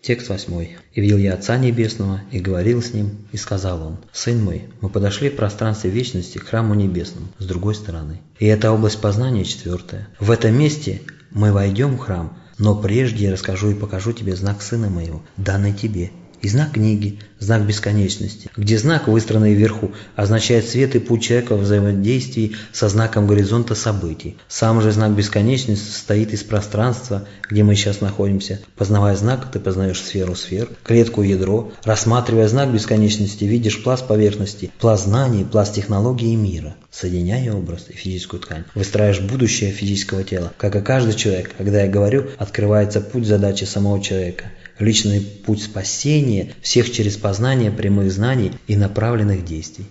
Текст восьмой. «И видел я Отца Небесного, и говорил с Ним, и сказал Он, «Сын мой, мы подошли в пространстве вечности к храму небесному, с другой стороны». И это область познания четвертая. В этом месте мы войдем в храм, но прежде я расскажу и покажу тебе знак Сына Моего, данный тебе, и знак книги, знак бесконечности, где знак, выстроенный вверху, означает свет и путь человека в взаимодействии со знаком горизонта событий. Сам же знак бесконечности состоит из пространства, где мы сейчас находимся. Познавая знак, ты познаешь сферу сфер, клетку ядро. Рассматривая знак бесконечности, видишь пласт поверхности, пласт знаний, пласт технологии мира. Соединяя образ и физическую ткань, выстраиваешь будущее физического тела. Как и каждый человек, когда я говорю, открывается путь задачи самого человека – личный путь спасения всех через познание прямых знаний и направленных действий.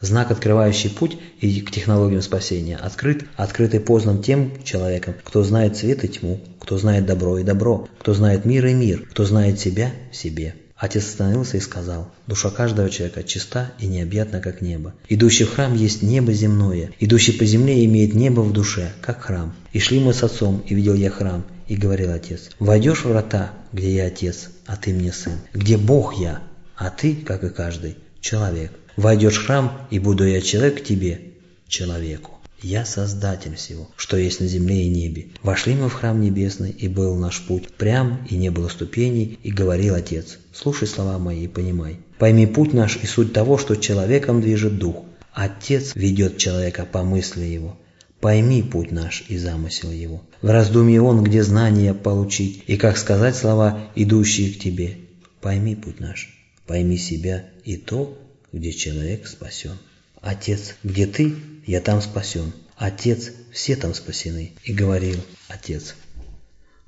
Знак, открывающий путь и к технологиям спасения, открыт, открыт и познан тем человеком, кто знает свет и тьму, кто знает добро и добро, кто знает мир и мир, кто знает себя в себе. Отец остановился и сказал, душа каждого человека чиста и необъятна, как небо. Идущий в храм есть небо земное, идущий по земле имеет небо в душе, как храм. И шли мы с отцом, и видел я храм, и говорил отец, войдешь в врата, где я отец, а ты мне сын, где Бог я, а ты, как и каждый, человек. Войдешь в храм, и буду я человек тебе, человеку. Я Создатель всего, что есть на земле и небе. Вошли мы в храм небесный, и был наш путь прям, и не было ступеней, и говорил Отец, слушай слова мои и понимай. Пойми путь наш и суть того, что человеком движет Дух. Отец ведет человека по мысли его. Пойми путь наш и замысел его. В раздумье он, где знания получить, и как сказать слова, идущие к тебе. Пойми путь наш, пойми себя и то, где человек спасен. Отец, где ты, я там спасен. Отец, все там спасены. И говорил Отец,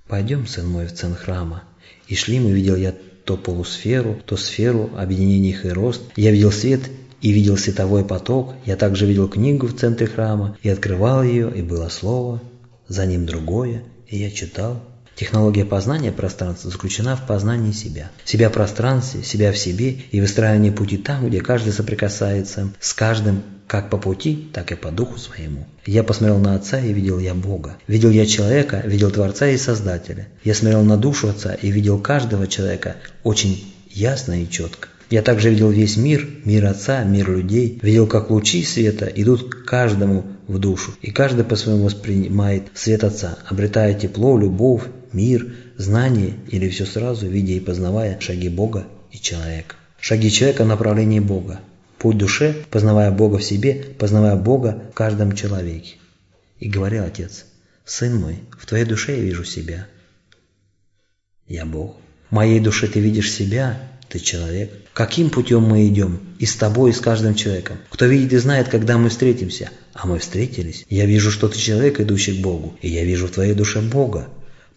пойдем, сын мой, в центр храма. И шли мы, видел я то полусферу, то сферу, объединение их и рост. Я видел свет и видел световой поток. Я также видел книгу в центре храма и открывал ее, и было слово, за ним другое, и я читал. Технология познания пространства заключена в познании себя. Себя в пространстве, себя в себе и выстраивании пути там, где каждый соприкасается с каждым как по пути, так и по духу своему. Я посмотрел на Отца и видел я Бога. Видел я человека, видел Творца и Создателя. Я смотрел на душу Отца и видел каждого человека очень ясно и четко. Я также видел весь мир, мир Отца, мир людей, видел, как лучи света идут к каждому в душу, и каждый по-своему воспринимает свет Отца, обретая тепло, любовь, мир, знание или все сразу, видя и познавая шаги Бога и человека. Шаги человека в направлении Бога. Путь душе, познавая Бога в себе, познавая Бога в каждом человеке. И говорил Отец, «Сын мой, в твоей душе я вижу себя. Я Бог. В моей душе ты видишь себя, ты человек. Каким путем мы идем? И с тобой, и с каждым человеком. Кто видит и знает, когда мы встретимся. А мы встретились. Я вижу, что ты человек, идущий к Богу. И я вижу в твоей душе Бога.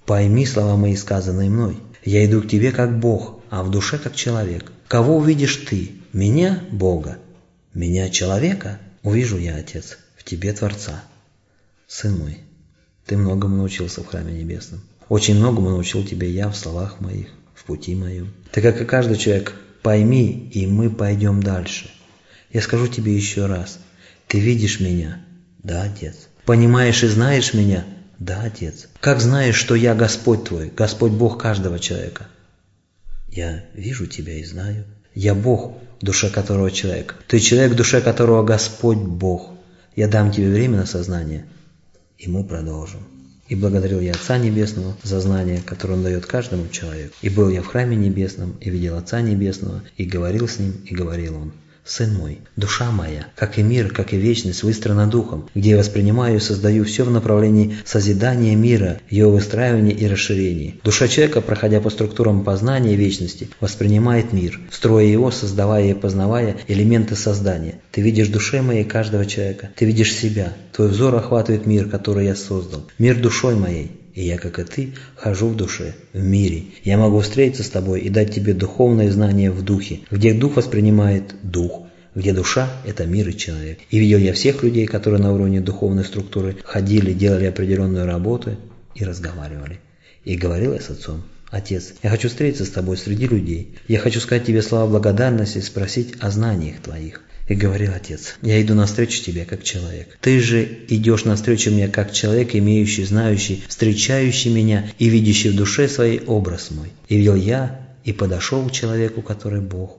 Пойми слова мои, сказанные мной. Я иду к тебе как Бог, а в душе как человек. Кого увидишь ты? Меня, Бога? Меня, человека? Увижу я, Отец, в тебе Творца. Сын мой, ты многому научился в храме небесном. Очень многому научил тебе я в словах моих в пути моем. Ты, как и каждый человек, пойми, и мы пойдем дальше. Я скажу тебе еще раз. Ты видишь меня? Да, Отец. Понимаешь и знаешь меня? Да, Отец. Как знаешь, что я Господь твой, Господь Бог каждого человека? Я вижу тебя и знаю. Я Бог, в которого человек. Ты человек, в которого Господь Бог. Я дам тебе время на сознание, и мы продолжим. И благодарил я Отца Небесного за знание, которое Он дает каждому человеку. И был я в храме небесном, и видел Отца Небесного, и говорил с Ним, и говорил Он. Сын мой, душа моя, как и мир, как и вечность, выстроена духом, где я воспринимаю и создаю все в направлении созидания мира, его выстраивания и расширения. Душа человека, проходя по структурам познания вечности, воспринимает мир, строя его, создавая и познавая элементы создания. Ты видишь душе моей каждого человека, ты видишь себя, твой взор охватывает мир, который я создал, мир душой моей, и я, как и ты, хожу в душе, в мире. Я могу встретиться с тобой и дать тебе духовное знание в духе, где дух воспринимает дух, где душа – это мир и человек. И видел я всех людей, которые на уровне духовной структуры ходили, делали определенную работу и разговаривали. И говорил я с отцом, «Отец, я хочу встретиться с тобой среди людей. Я хочу сказать тебе слова благодарности и спросить о знаниях твоих. И говорил отец, я иду навстречу тебе как человек. Ты же идешь навстречу мне как человек, имеющий, знающий, встречающий меня и видящий в душе своей образ мой. И видел я, и подошел к человеку, который Бог.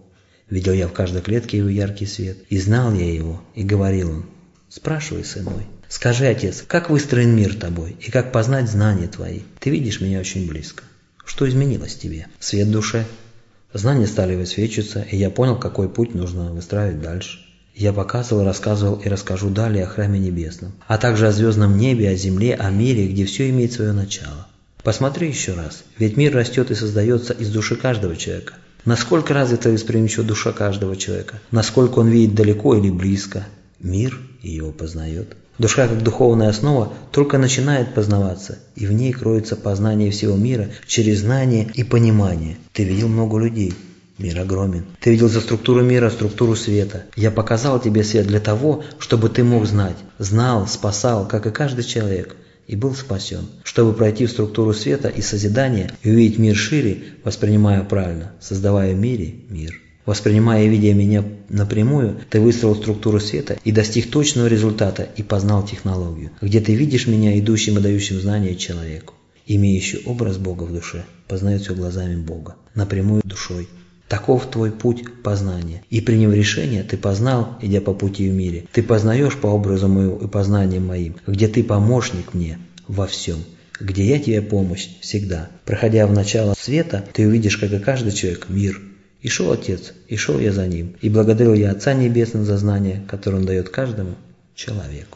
Видел я в каждой клетке его яркий свет, и знал я его, и говорил он, спрашивай, сын мой, скажи, отец, как выстроен мир тобой, и как познать знания твои? Ты видишь меня очень близко. Что изменилось тебе? Свет душе. Знания стали высвечиваться, и я понял, какой путь нужно выстраивать дальше. Я показывал, рассказывал и расскажу далее о храме небесном, а также о звездном небе, о земле, о мире, где все имеет свое начало. Посмотри еще раз, ведь мир растет и создается из души каждого человека. Насколько развита восприимчива душа каждого человека, насколько он видит далеко или близко, мир его познает. Душа как духовная основа только начинает познаваться, и в ней кроется познание всего мира через знание и понимание. Ты видел много людей, Мир огромен. Ты видел за структуру мира структуру света. Я показал тебе свет для того, чтобы ты мог знать. Знал, спасал, как и каждый человек. И был спасен. Чтобы пройти в структуру света и созидания и увидеть мир шире, воспринимая правильно, создавая в мире мир. Воспринимая и видя меня напрямую, ты выстроил структуру света и достиг точного результата и познал технологию, где ты видишь меня идущим и дающим знания человеку. Имеющий образ Бога в душе, познает все глазами Бога, напрямую душой. Таков твой путь познания. И приняв решение, ты познал, идя по пути в мире. Ты познаешь по образу моему и познаниям моим, где ты помощник мне во всем, где я тебе помощь всегда. Проходя в начало света, ты увидишь, как и каждый человек, мир. И шел Отец, и шел я за ним. И благодарил я Отца Небесного за знание, которое Он дает каждому человеку.